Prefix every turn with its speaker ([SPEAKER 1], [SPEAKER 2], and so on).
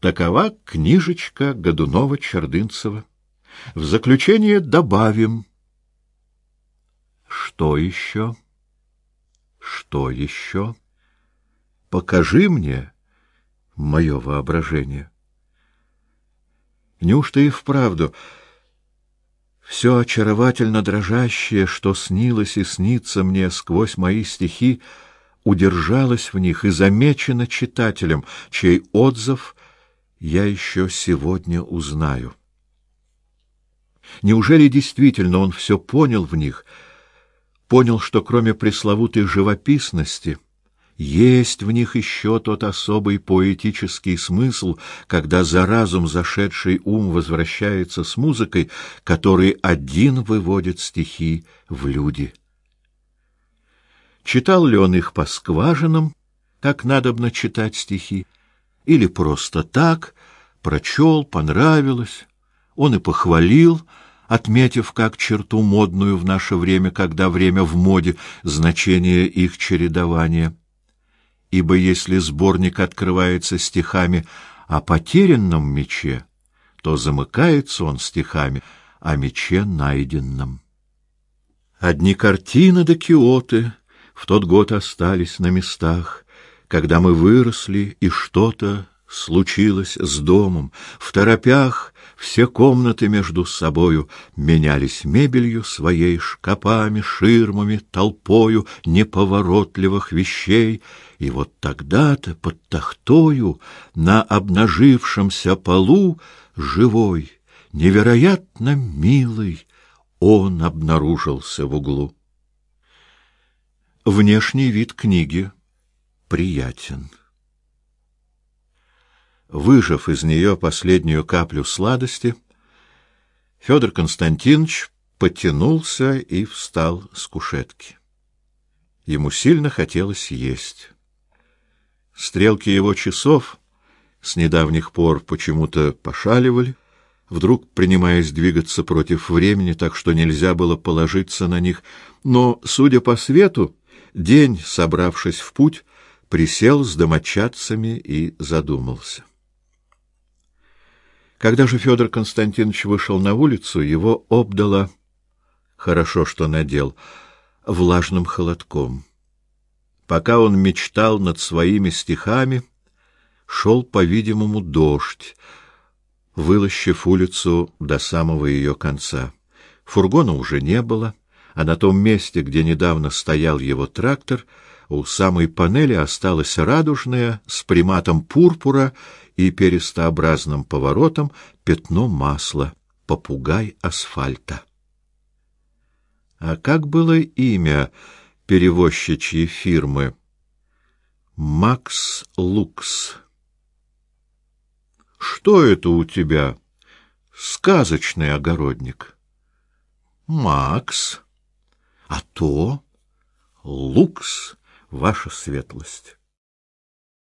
[SPEAKER 1] Такова книжечка Годунова-Чердынцева. В заключение добавим. Что еще? Что еще? Покажи мне мое воображение. Неужто и вправду все очаровательно дрожащее, что снилось и снится мне сквозь мои стихи, удержалось в них и замечено читателем, чей отзыв я еще сегодня узнаю. Неужели действительно он все понял в них, понял, что кроме пресловутой живописности есть в них еще тот особый поэтический смысл, когда за разум зашедший ум возвращается с музыкой, который один выводит стихи в люди. Читал ли он их по скважинам, как надобно читать стихи, или просто так, прочел, понравилось, он и похвалил, отметив как черту модную в наше время, когда время в моде, значение их чередования. Ибо если сборник открывается стихами о потерянном мече, то замыкается он стихами о мече найденном. Одни картины да киоты в тот год остались на местах, когда мы выросли, и что-то случилось с домом. В торопях все комнаты между собою менялись мебелью своей, шкапами, ширмами, толпою неповоротливых вещей, и вот тогда-то под тахтою на обнажившемся полу живой, невероятно милый, он обнаружился в углу. Внешний вид книги приятен. Выжав из нее последнюю каплю сладости, Федор Константинович потянулся и встал с кушетки. Ему сильно хотелось есть. Стрелки его часов с недавних пор почему-то пошаливали, вдруг принимаясь двигаться против времени, так что нельзя было положиться на них, но, судя по свету, День, собравшись в путь, присел с домочадцами и задумался. Когда же Федор Константинович вышел на улицу, его обдало хорошо, что надел влажным холодком. Пока он мечтал над своими стихами, шел, по-видимому, дождь, вылощив улицу до самого ее конца. Фургона уже не было а на том месте, где недавно стоял его трактор, у самой панели осталась радужная с приматом пурпура и перестообразным поворотом пятно масла, попугай асфальта. А как было имя перевозчичьей фирмы? Макс Лукс. Что это у тебя? Сказочный огородник. Макс а то лукс, ваша светлость.